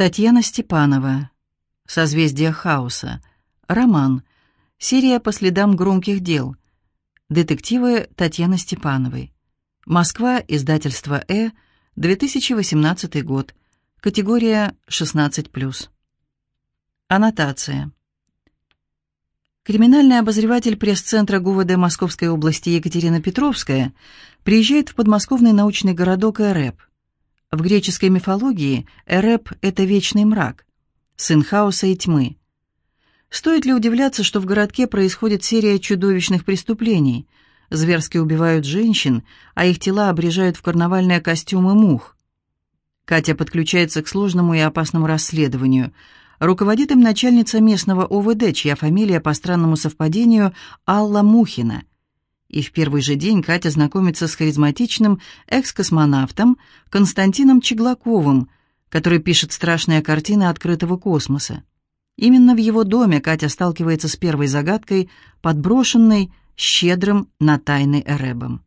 Татьяна Степанова. Созвездие хаоса. Роман. Серия по следам громких дел. Детективы Татьяны Степановой. Москва, издательство «Э», 2018 год. Категория 16+. Аннотация. Криминальный обозреватель пресс-центра ГУВД Московской области Екатерина Петровская приезжает в подмосковный научный городок Эреп. В греческой мифологии Эреп — это вечный мрак, сын хаоса и тьмы. Стоит ли удивляться, что в городке происходит серия чудовищных преступлений? Зверски убивают женщин, а их тела обрежают в карнавальные костюмы мух. Катя подключается к сложному и опасному расследованию — Руководит им начальница местного ОВД, чья фамилия по странному совпадению Алла Мухина. И в первый же день Катя знакомится с харизматичным экс-космонавтом Константином Чеглаковым, который пишет страшные картины открытого космоса. Именно в его доме Катя сталкивается с первой загадкой, подброшенной щедрым на тайны Эребом.